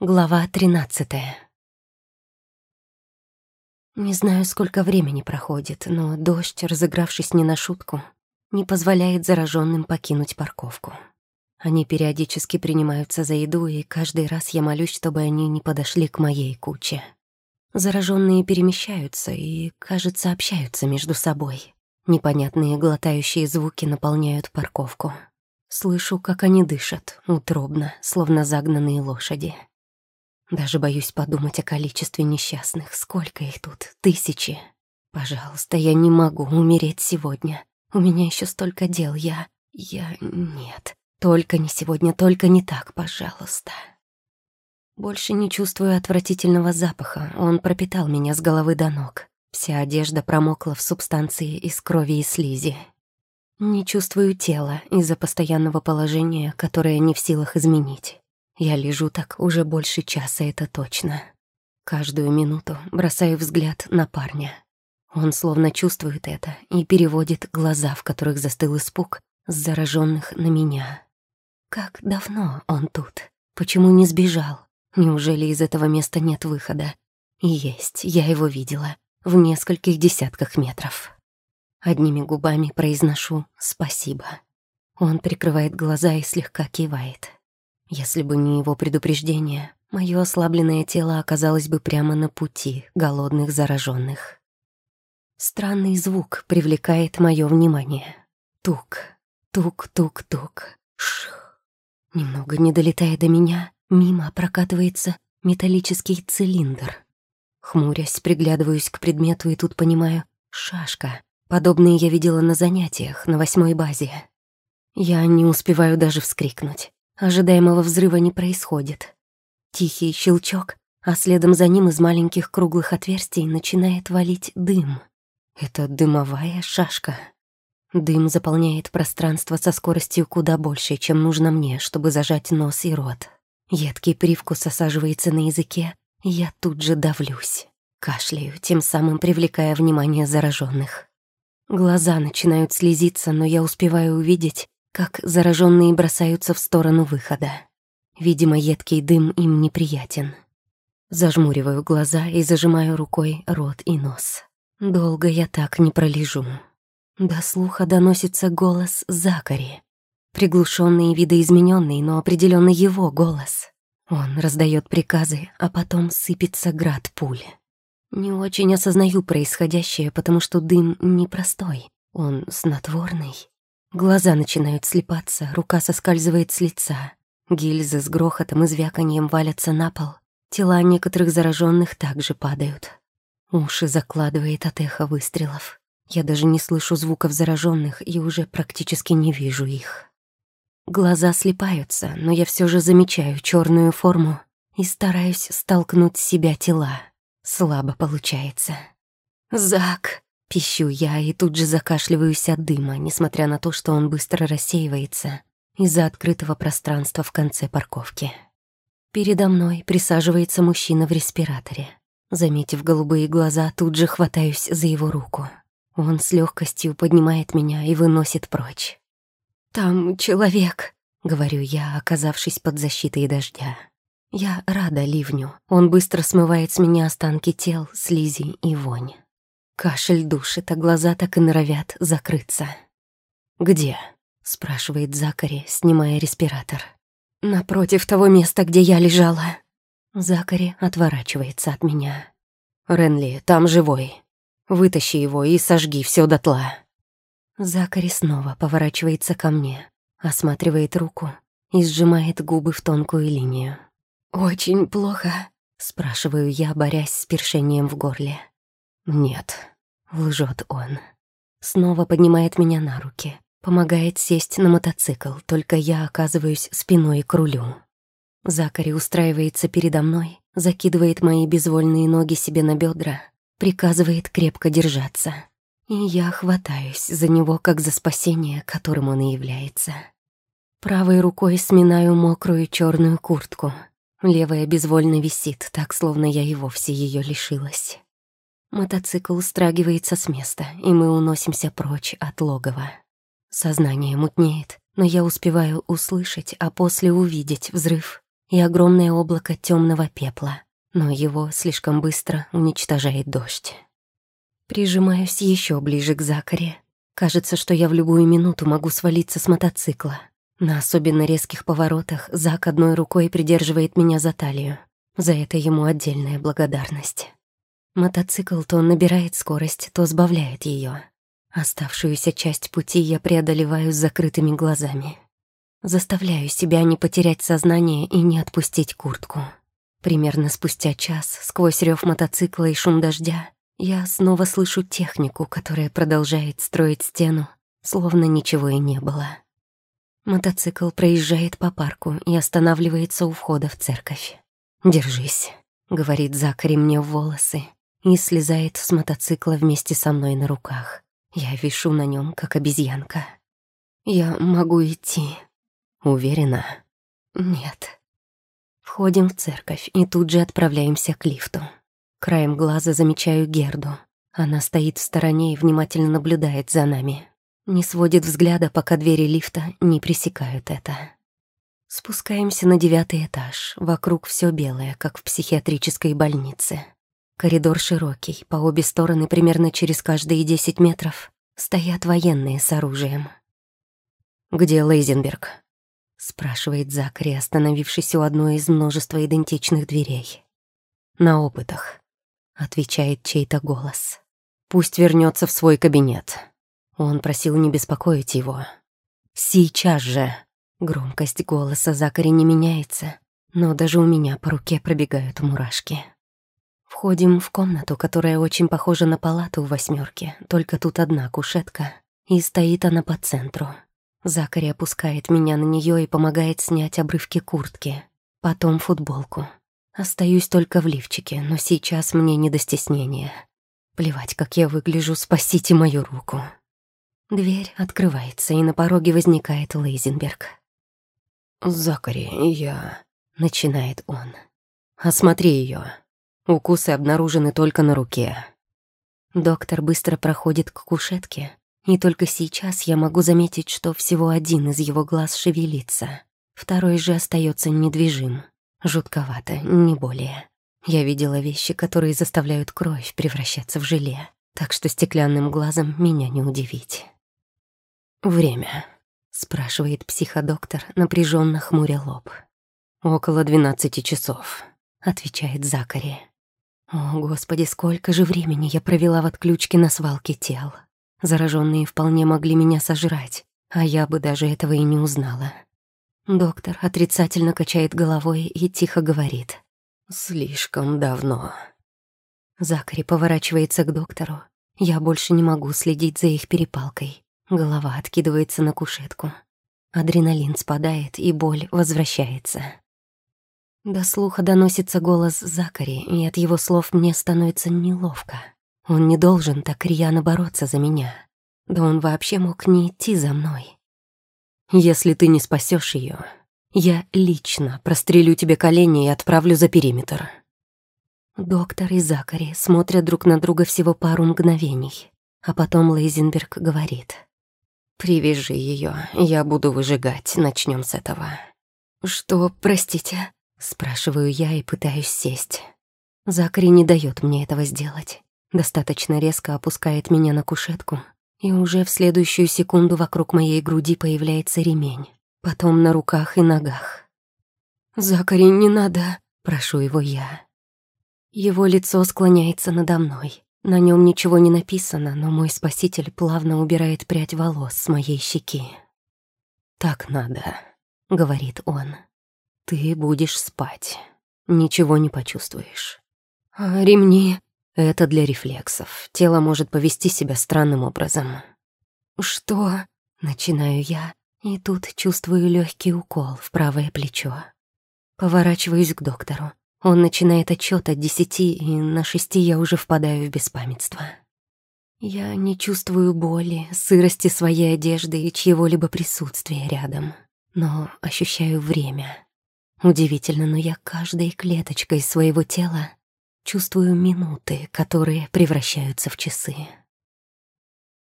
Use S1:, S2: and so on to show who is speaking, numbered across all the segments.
S1: Глава тринадцатая. Не знаю, сколько времени проходит, но дождь, разыгравшись не на шутку, не позволяет зараженным покинуть парковку. Они периодически принимаются за еду, и каждый раз я молюсь, чтобы они не подошли к моей куче. Зараженные перемещаются и, кажется, общаются между собой. Непонятные глотающие звуки наполняют парковку. Слышу, как они дышат, утробно, словно загнанные лошади. Даже боюсь подумать о количестве несчастных. Сколько их тут? Тысячи. Пожалуйста, я не могу умереть сегодня. У меня еще столько дел. Я... Я... Нет. Только не сегодня, только не так, пожалуйста. Больше не чувствую отвратительного запаха. Он пропитал меня с головы до ног. Вся одежда промокла в субстанции из крови и слизи. Не чувствую тела из-за постоянного положения, которое не в силах изменить. Я лежу так уже больше часа, это точно. Каждую минуту бросаю взгляд на парня. Он словно чувствует это и переводит глаза, в которых застыл испуг, с зараженных на меня. Как давно он тут? Почему не сбежал? Неужели из этого места нет выхода? Есть, я его видела. В нескольких десятках метров. Одними губами произношу «спасибо». Он прикрывает глаза и слегка кивает. Если бы не его предупреждение, мое ослабленное тело оказалось бы прямо на пути голодных зараженных. Странный звук привлекает мое внимание. Тук, тук-тук-тук, шх. Немного не долетая до меня, мимо прокатывается металлический цилиндр. Хмурясь, приглядываюсь к предмету и тут понимаю — шашка. Подобные я видела на занятиях на восьмой базе. Я не успеваю даже вскрикнуть. Ожидаемого взрыва не происходит. Тихий щелчок, а следом за ним из маленьких круглых отверстий начинает валить дым. Это дымовая шашка. Дым заполняет пространство со скоростью куда больше, чем нужно мне, чтобы зажать нос и рот. Едкий привкус осаживается на языке, и я тут же давлюсь. Кашляю, тем самым привлекая внимание зараженных. Глаза начинают слезиться, но я успеваю увидеть, как зараженные бросаются в сторону выхода. Видимо, едкий дым им неприятен. Зажмуриваю глаза и зажимаю рукой рот и нос. Долго я так не пролежу. До слуха доносится голос Закари. Приглушенный и видоизмененный, но определенно его голос. Он раздает приказы, а потом сыпется град пуль. Не очень осознаю происходящее, потому что дым непростой, он снотворный. Глаза начинают слепаться, рука соскальзывает с лица. Гильзы с грохотом и звяканьем валятся на пол. Тела некоторых зараженных также падают. Уши закладывает от эха выстрелов. Я даже не слышу звуков зараженных и уже практически не вижу их. Глаза слепаются, но я все же замечаю черную форму и стараюсь столкнуть с себя тела. Слабо получается. «Зак!» Пищу я и тут же закашливаюсь от дыма, несмотря на то, что он быстро рассеивается из-за открытого пространства в конце парковки. Передо мной присаживается мужчина в респираторе. Заметив голубые глаза, тут же хватаюсь за его руку. Он с легкостью поднимает меня и выносит прочь. «Там человек», — говорю я, оказавшись под защитой дождя. Я рада ливню. Он быстро смывает с меня останки тел, слизи и вонь. Кашель душит, а глаза так и норовят закрыться. «Где?» — спрашивает Закари, снимая респиратор. «Напротив того места, где я лежала». Закари отворачивается от меня. «Ренли, там живой. Вытащи его и сожги все дотла». Закари снова поворачивается ко мне, осматривает руку и сжимает губы в тонкую линию. «Очень плохо?» — спрашиваю я, борясь с першением в горле. «Нет», — лжет он. Снова поднимает меня на руки, помогает сесть на мотоцикл, только я оказываюсь спиной к рулю. Закари устраивается передо мной, закидывает мои безвольные ноги себе на бедра, приказывает крепко держаться. И я хватаюсь за него, как за спасение, которым он и является. Правой рукой сминаю мокрую черную куртку. Левая безвольно висит, так, словно я и вовсе ее лишилась. Мотоцикл страгивается с места, и мы уносимся прочь от логова. Сознание мутнеет, но я успеваю услышать, а после увидеть взрыв и огромное облако темного пепла, но его слишком быстро уничтожает дождь. Прижимаюсь еще ближе к Закаре. Кажется, что я в любую минуту могу свалиться с мотоцикла. На особенно резких поворотах Зак одной рукой придерживает меня за талию. За это ему отдельная благодарность. Мотоцикл то набирает скорость, то сбавляет ее. Оставшуюся часть пути я преодолеваю с закрытыми глазами. Заставляю себя не потерять сознание и не отпустить куртку. Примерно спустя час, сквозь рев мотоцикла и шум дождя, я снова слышу технику, которая продолжает строить стену, словно ничего и не было. Мотоцикл проезжает по парку и останавливается у входа в церковь. «Держись», — говорит Закари мне в волосы и слезает с мотоцикла вместе со мной на руках. Я вишу на нем, как обезьянка. «Я могу идти», Уверена? Нет. Входим в церковь и тут же отправляемся к лифту. Краем глаза замечаю Герду. Она стоит в стороне и внимательно наблюдает за нами. Не сводит взгляда, пока двери лифта не пресекают это. Спускаемся на девятый этаж. Вокруг все белое, как в психиатрической больнице. Коридор широкий, по обе стороны примерно через каждые десять метров стоят военные с оружием. «Где Лейзенберг?» — спрашивает Закари, остановившись у одной из множества идентичных дверей. «На опытах», — отвечает чей-то голос. «Пусть вернется в свой кабинет». Он просил не беспокоить его. «Сейчас же!» Громкость голоса Закари не меняется, но даже у меня по руке пробегают мурашки. Входим в комнату, которая очень похожа на палату в восьмерке, только тут одна кушетка, и стоит она по центру. Закари опускает меня на нее и помогает снять обрывки куртки. Потом футболку. Остаюсь только в лифчике, но сейчас мне не до стеснения. Плевать, как я выгляжу, спасите мою руку. Дверь открывается, и на пороге возникает Лейзенберг. «Закари, я...» — начинает он. «Осмотри ее. Укусы обнаружены только на руке». Доктор быстро проходит к кушетке, и только сейчас я могу заметить, что всего один из его глаз шевелится. Второй же остается недвижим. Жутковато, не более. Я видела вещи, которые заставляют кровь превращаться в желе, так что стеклянным глазом меня не удивить. «Время», — спрашивает психодоктор, напряженно хмуря лоб. «Около двенадцати часов», — отвечает Закари. «О, Господи, сколько же времени я провела в отключке на свалке тел!» Зараженные вполне могли меня сожрать, а я бы даже этого и не узнала. Доктор отрицательно качает головой и тихо говорит. «Слишком давно». Закари поворачивается к доктору. Я больше не могу следить за их перепалкой. Голова откидывается на кушетку. Адреналин спадает, и боль возвращается. До слуха доносится голос Закари, и от его слов мне становится неловко. Он не должен так рьяно бороться за меня. Да он вообще мог не идти за мной. Если ты не спасешь ее, я лично прострелю тебе колени и отправлю за периметр. Доктор и Закари смотрят друг на друга всего пару мгновений, а потом Лейзенберг говорит. «Привяжи ее, я буду выжигать, начнем с этого». «Что, простите?» — спрашиваю я и пытаюсь сесть. Закари не дает мне этого сделать достаточно резко опускает меня на кушетку, и уже в следующую секунду вокруг моей груди появляется ремень, потом на руках и ногах. «Закари, не надо!» — прошу его я. Его лицо склоняется надо мной. На нем ничего не написано, но мой спаситель плавно убирает прядь волос с моей щеки. «Так надо», — говорит он. «Ты будешь спать. Ничего не почувствуешь». «А ремни?» Это для рефлексов. Тело может повести себя странным образом. «Что?» — начинаю я, и тут чувствую легкий укол в правое плечо. Поворачиваюсь к доктору. Он начинает отчет от десяти, и на шести я уже впадаю в беспамятство. Я не чувствую боли, сырости своей одежды и чьего-либо присутствия рядом, но ощущаю время. Удивительно, но я каждой клеточкой своего тела Чувствую минуты, которые превращаются в часы.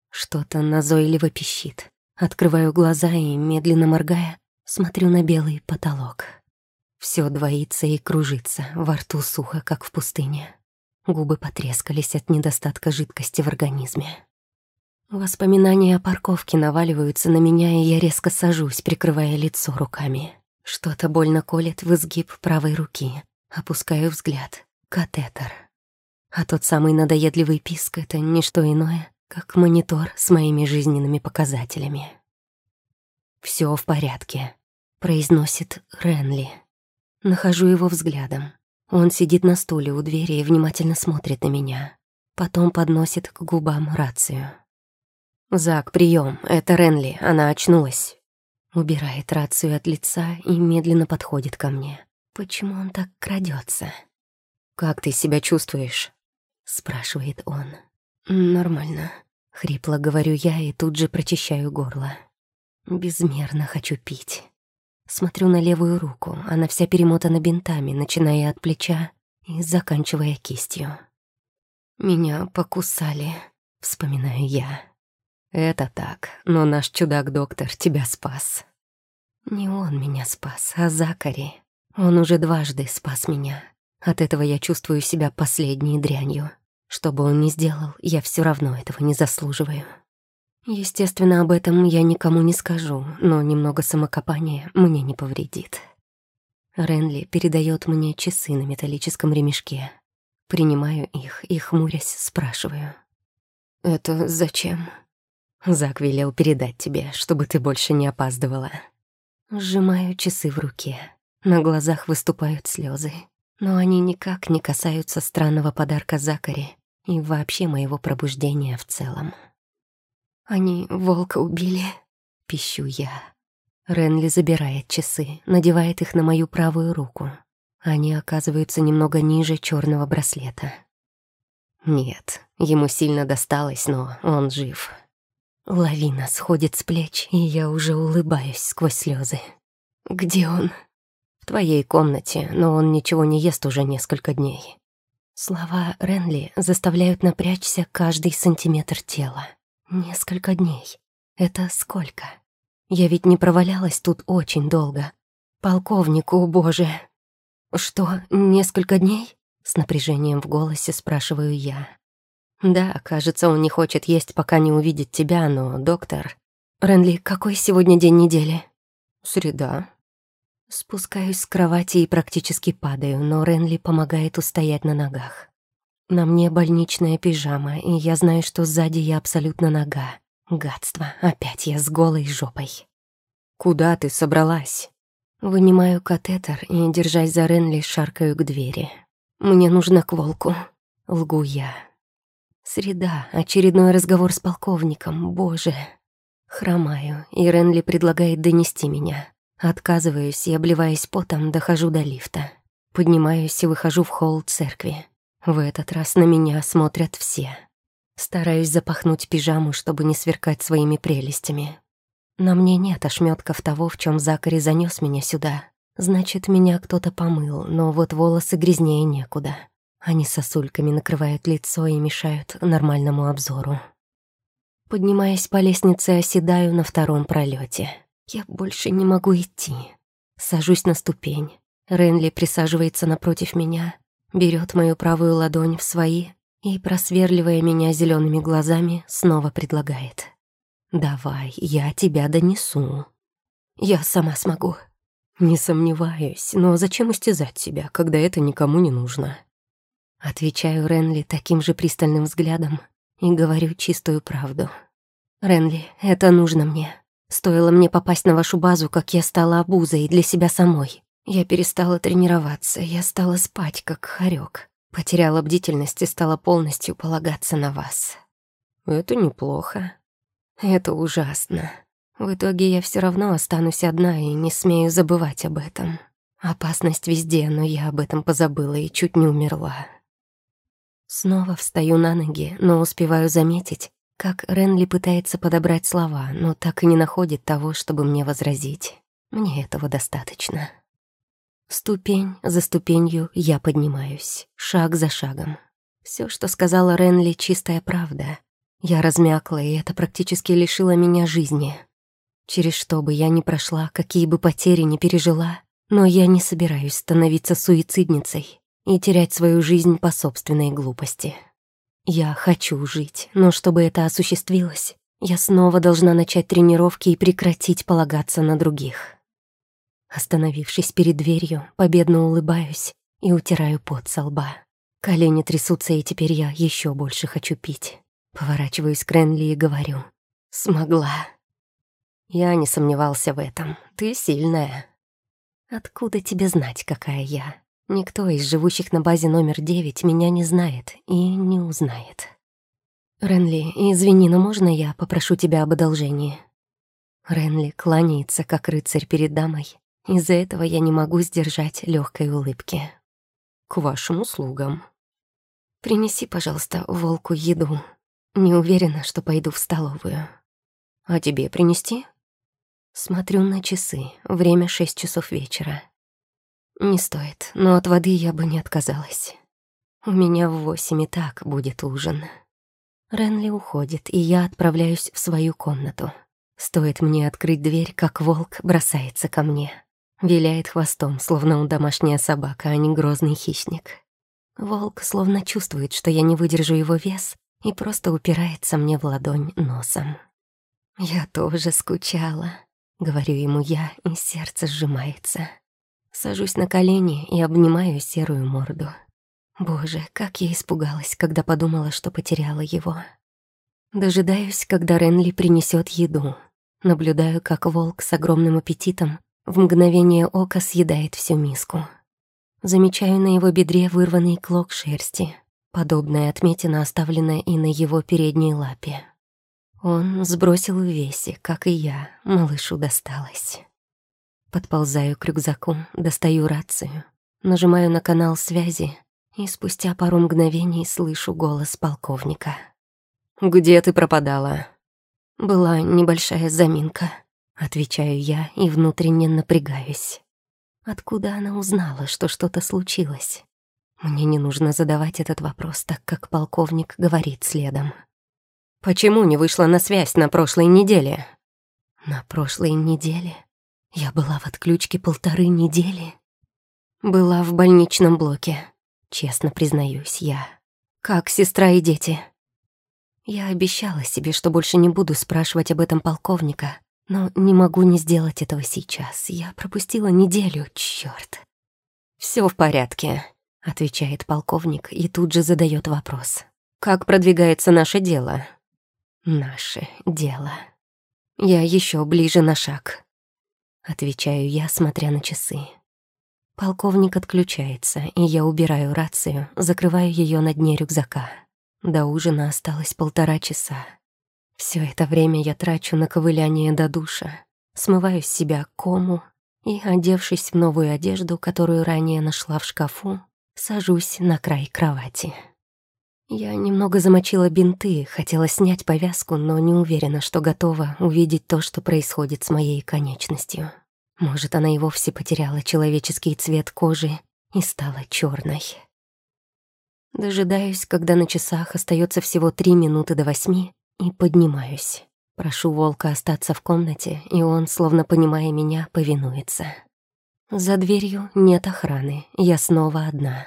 S1: Что-то назойливо пищит. Открываю глаза и, медленно моргая, смотрю на белый потолок. Все двоится и кружится, во рту сухо, как в пустыне. Губы потрескались от недостатка жидкости в организме. Воспоминания о парковке наваливаются на меня, и я резко сажусь, прикрывая лицо руками. Что-то больно колет в изгиб правой руки. Опускаю взгляд. Катетер. А тот самый надоедливый писк — это не что иное, как монитор с моими жизненными показателями. Все в порядке», — произносит Ренли. Нахожу его взглядом. Он сидит на стуле у двери и внимательно смотрит на меня. Потом подносит к губам рацию. «Зак, прием, это Ренли, она очнулась». Убирает рацию от лица и медленно подходит ко мне. Почему он так крадется? «Как ты себя чувствуешь?» — спрашивает он. «Нормально», — хрипло говорю я и тут же прочищаю горло. Безмерно хочу пить. Смотрю на левую руку, она вся перемотана бинтами, начиная от плеча и заканчивая кистью. «Меня покусали», — вспоминаю я. «Это так, но наш чудак-доктор тебя спас». Не он меня спас, а Закари. Он уже дважды спас меня. От этого я чувствую себя последней дрянью. Что бы он ни сделал, я все равно этого не заслуживаю. Естественно, об этом я никому не скажу, но немного самокопания мне не повредит. Ренли передает мне часы на металлическом ремешке. Принимаю их и, хмурясь, спрашиваю. «Это зачем?» Зак велел передать тебе, чтобы ты больше не опаздывала. Сжимаю часы в руке. На глазах выступают слезы, но они никак не касаются странного подарка Закари и вообще моего пробуждения в целом. Они волка убили, пищу я. Ренли забирает часы, надевает их на мою правую руку. Они оказываются немного ниже черного браслета. Нет, ему сильно досталось, но он жив. Лавина сходит с плеч, и я уже улыбаюсь сквозь слезы. «Где он?» «В твоей комнате, но он ничего не ест уже несколько дней». Слова Ренли заставляют напрячься каждый сантиметр тела. Несколько дней. Это сколько? Я ведь не провалялась тут очень долго. Полковнику, боже. Что, несколько дней? С напряжением в голосе спрашиваю я. Да, кажется, он не хочет есть, пока не увидит тебя, но, доктор... Ренли, какой сегодня день недели? Среда. Спускаюсь с кровати и практически падаю, но Ренли помогает устоять на ногах. На мне больничная пижама, и я знаю, что сзади я абсолютно нога. Гадство, опять я с голой жопой. «Куда ты собралась?» Вынимаю катетер и, держась за Ренли, шаркаю к двери. «Мне нужно к волку», — лгу я. Среда, очередной разговор с полковником, боже. Хромаю, и Ренли предлагает донести меня. Отказываюсь и, обливаясь потом, дохожу до лифта. Поднимаюсь и выхожу в холл церкви. В этот раз на меня смотрят все. Стараюсь запахнуть пижаму, чтобы не сверкать своими прелестями. На мне нет ошметков того, в чем Закари занес меня сюда. Значит, меня кто-то помыл, но вот волосы грязнее некуда. Они сосульками накрывают лицо и мешают нормальному обзору. Поднимаясь по лестнице, оседаю на втором пролете. Я больше не могу идти. Сажусь на ступень. Ренли присаживается напротив меня, берет мою правую ладонь в свои и, просверливая меня зелеными глазами, снова предлагает. «Давай, я тебя донесу. Я сама смогу». «Не сомневаюсь, но зачем истязать себя, когда это никому не нужно?» Отвечаю Ренли таким же пристальным взглядом и говорю чистую правду. «Ренли, это нужно мне. Стоило мне попасть на вашу базу, как я стала обузой для себя самой. Я перестала тренироваться, я стала спать, как хорек. Потеряла бдительность и стала полностью полагаться на вас. Это неплохо. Это ужасно. В итоге я все равно останусь одна и не смею забывать об этом. Опасность везде, но я об этом позабыла и чуть не умерла. Снова встаю на ноги, но успеваю заметить, как Ренли пытается подобрать слова, но так и не находит того, чтобы мне возразить. Мне этого достаточно. Ступень за ступенью я поднимаюсь, шаг за шагом. Все, что сказала Ренли, чистая правда. Я размякла, и это практически лишило меня жизни. Через что бы я ни прошла, какие бы потери ни пережила, Но я не собираюсь становиться суицидницей и терять свою жизнь по собственной глупости. Я хочу жить, но чтобы это осуществилось, я снова должна начать тренировки и прекратить полагаться на других. Остановившись перед дверью, победно улыбаюсь и утираю пот со лба. Колени трясутся, и теперь я еще больше хочу пить. Поворачиваюсь к Ренли и говорю. «Смогла». Я не сомневался в этом. Ты сильная. Откуда тебе знать, какая я? Никто из живущих на базе номер девять меня не знает и не узнает. Ренли, извини, но можно я попрошу тебя об одолжении? Ренли кланяется, как рыцарь перед дамой. Из-за этого я не могу сдержать легкой улыбки. К вашим услугам. Принеси, пожалуйста, волку еду. Не уверена, что пойду в столовую. А тебе принести? Смотрю на часы. Время шесть часов вечера. Не стоит, но от воды я бы не отказалась. У меня в восемь и так будет ужин. Ренли уходит, и я отправляюсь в свою комнату. Стоит мне открыть дверь, как волк бросается ко мне. Виляет хвостом, словно он домашняя собака, а не грозный хищник. Волк словно чувствует, что я не выдержу его вес, и просто упирается мне в ладонь носом. Я тоже скучала. — говорю ему я, и сердце сжимается. Сажусь на колени и обнимаю серую морду. Боже, как я испугалась, когда подумала, что потеряла его. Дожидаюсь, когда Ренли принесет еду. Наблюдаю, как волк с огромным аппетитом в мгновение ока съедает всю миску. Замечаю на его бедре вырванный клок шерсти. Подобная отметина оставлена и на его передней лапе. Он сбросил в весе, как и я, малышу досталось. Подползаю к рюкзаку, достаю рацию, нажимаю на канал связи и спустя пару мгновений слышу голос полковника. «Где ты пропадала?» «Была небольшая заминка», — отвечаю я и внутренне напрягаюсь. Откуда она узнала, что что-то случилось? Мне не нужно задавать этот вопрос, так как полковник говорит следом. Почему не вышла на связь на прошлой неделе? На прошлой неделе? Я была в отключке полторы недели. Была в больничном блоке, честно признаюсь я. Как сестра и дети? Я обещала себе, что больше не буду спрашивать об этом полковника, но не могу не сделать этого сейчас. Я пропустила неделю, чёрт. Всё в порядке», — отвечает полковник и тут же задает вопрос. «Как продвигается наше дело?» Наше дело. Я еще ближе на шаг. Отвечаю я, смотря на часы. Полковник отключается, и я убираю рацию, закрываю ее на дне рюкзака. До ужина осталось полтора часа. Все это время я трачу на ковыляние до душа, смываю с себя кому и, одевшись в новую одежду, которую ранее нашла в шкафу, сажусь на край кровати. Я немного замочила бинты, хотела снять повязку, но не уверена, что готова увидеть то, что происходит с моей конечностью. Может, она и вовсе потеряла человеческий цвет кожи и стала черной. Дожидаюсь, когда на часах остается всего три минуты до восьми, и поднимаюсь. Прошу волка остаться в комнате, и он, словно понимая меня, повинуется. За дверью нет охраны, я снова одна.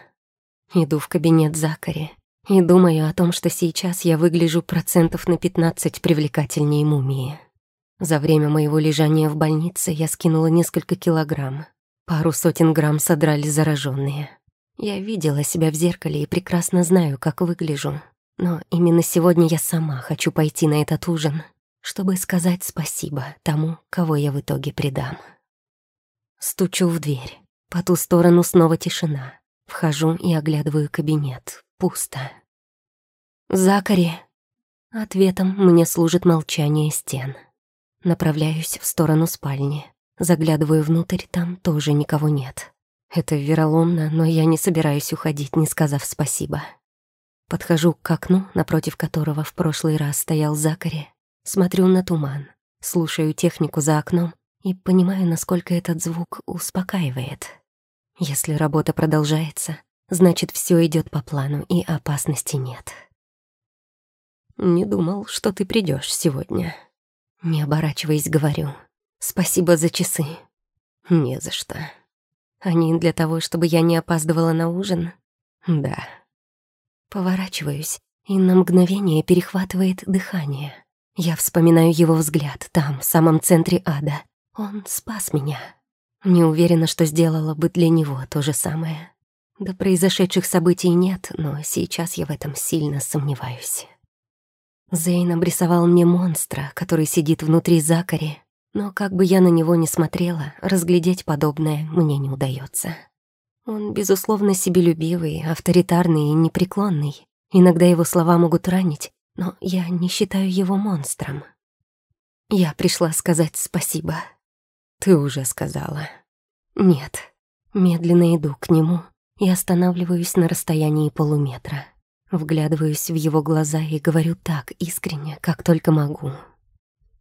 S1: Иду в кабинет Закари, и думаю о том, что сейчас я выгляжу процентов на 15 привлекательнее мумии. За время моего лежания в больнице я скинула несколько килограмм. Пару сотен грамм содрали зараженные. Я видела себя в зеркале и прекрасно знаю, как выгляжу. Но именно сегодня я сама хочу пойти на этот ужин, чтобы сказать спасибо тому, кого я в итоге предам. Стучу в дверь. По ту сторону снова тишина. Вхожу и оглядываю кабинет. Пусто. «Закари!» Ответом мне служит молчание стен. Направляюсь в сторону спальни. Заглядываю внутрь, там тоже никого нет. Это вероломно, но я не собираюсь уходить, не сказав спасибо. Подхожу к окну, напротив которого в прошлый раз стоял Закари. Смотрю на туман, слушаю технику за окном и понимаю, насколько этот звук успокаивает. Если работа продолжается, значит, все идет по плану и опасности нет. Не думал, что ты придешь сегодня. Не оборачиваясь, говорю. Спасибо за часы. Не за что. Они для того, чтобы я не опаздывала на ужин? Да. Поворачиваюсь, и на мгновение перехватывает дыхание. Я вспоминаю его взгляд там, в самом центре ада. Он спас меня. Не уверена, что сделала бы для него то же самое. До произошедших событий нет, но сейчас я в этом сильно сомневаюсь. Зейн обрисовал мне монстра, который сидит внутри Закари, но как бы я на него ни смотрела, разглядеть подобное мне не удается. Он, безусловно, себелюбивый, авторитарный и непреклонный. Иногда его слова могут ранить, но я не считаю его монстром. Я пришла сказать спасибо. Ты уже сказала. Нет. Медленно иду к нему и останавливаюсь на расстоянии полуметра. Вглядываюсь в его глаза и говорю так искренне, как только могу.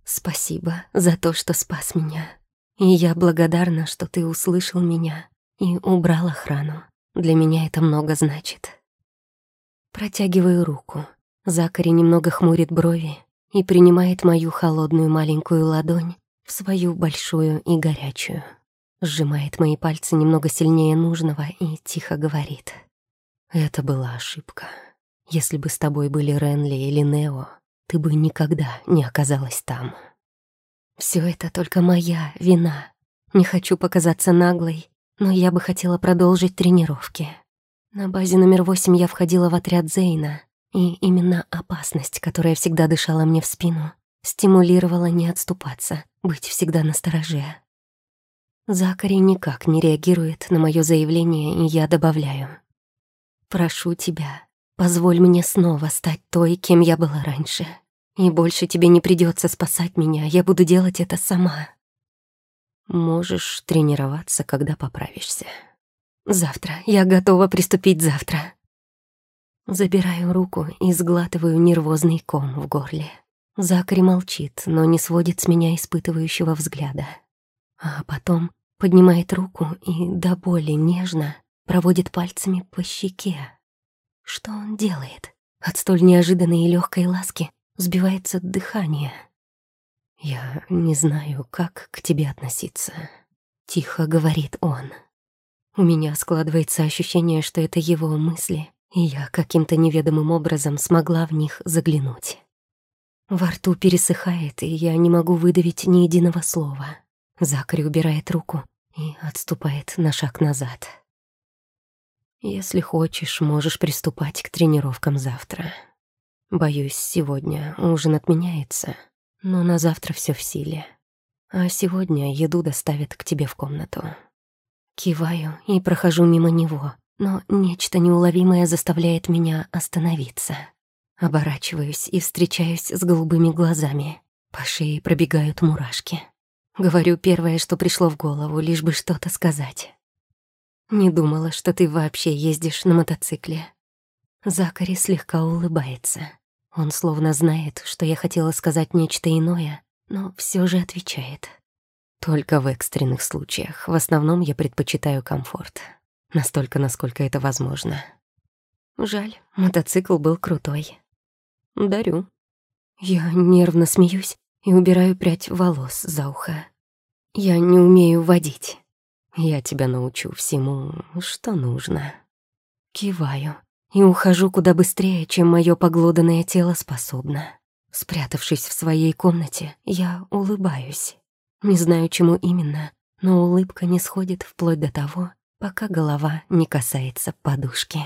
S1: Спасибо за то, что спас меня. И я благодарна, что ты услышал меня и убрал охрану. Для меня это много значит. Протягиваю руку. Закари немного хмурит брови и принимает мою холодную маленькую ладонь в свою большую и горячую. Сжимает мои пальцы немного сильнее нужного и тихо говорит. «Это была ошибка. Если бы с тобой были Ренли или Нео, ты бы никогда не оказалась там. Все это только моя вина. Не хочу показаться наглой, но я бы хотела продолжить тренировки. На базе номер восемь я входила в отряд Зейна, и именно опасность, которая всегда дышала мне в спину, стимулировала не отступаться, быть всегда настороже. Закари никак не реагирует на мое заявление, и я добавляю. «Прошу тебя, позволь мне снова стать той, кем я была раньше. И больше тебе не придется спасать меня, я буду делать это сама». «Можешь тренироваться, когда поправишься». «Завтра. Я готова приступить завтра». Забираю руку и сглатываю нервозный ком в горле. Закари молчит, но не сводит с меня испытывающего взгляда. А потом поднимает руку и до боли нежно проводит пальцами по щеке. Что он делает? От столь неожиданной и легкой ласки сбивается дыхание. «Я не знаю, как к тебе относиться», — тихо говорит он. У меня складывается ощущение, что это его мысли, и я каким-то неведомым образом смогла в них заглянуть. Во рту пересыхает, и я не могу выдавить ни единого слова. Закари убирает руку и отступает на шаг назад. «Если хочешь, можешь приступать к тренировкам завтра. Боюсь, сегодня ужин отменяется, но на завтра все в силе. А сегодня еду доставят к тебе в комнату». Киваю и прохожу мимо него, но нечто неуловимое заставляет меня остановиться. Оборачиваюсь и встречаюсь с голубыми глазами. По шее пробегают мурашки. Говорю первое, что пришло в голову, лишь бы что-то сказать. Не думала, что ты вообще ездишь на мотоцикле. Закари слегка улыбается. Он словно знает, что я хотела сказать нечто иное, но все же отвечает. Только в экстренных случаях. В основном я предпочитаю комфорт. Настолько, насколько это возможно. Жаль, мотоцикл был крутой. Дарю. Я нервно смеюсь и убираю прядь волос за ухо. Я не умею водить. Я тебя научу всему, что нужно. Киваю и ухожу куда быстрее, чем мое поглоданное тело способно. Спрятавшись в своей комнате, я улыбаюсь. Не знаю, чему именно, но улыбка не сходит вплоть до того, пока голова не касается подушки.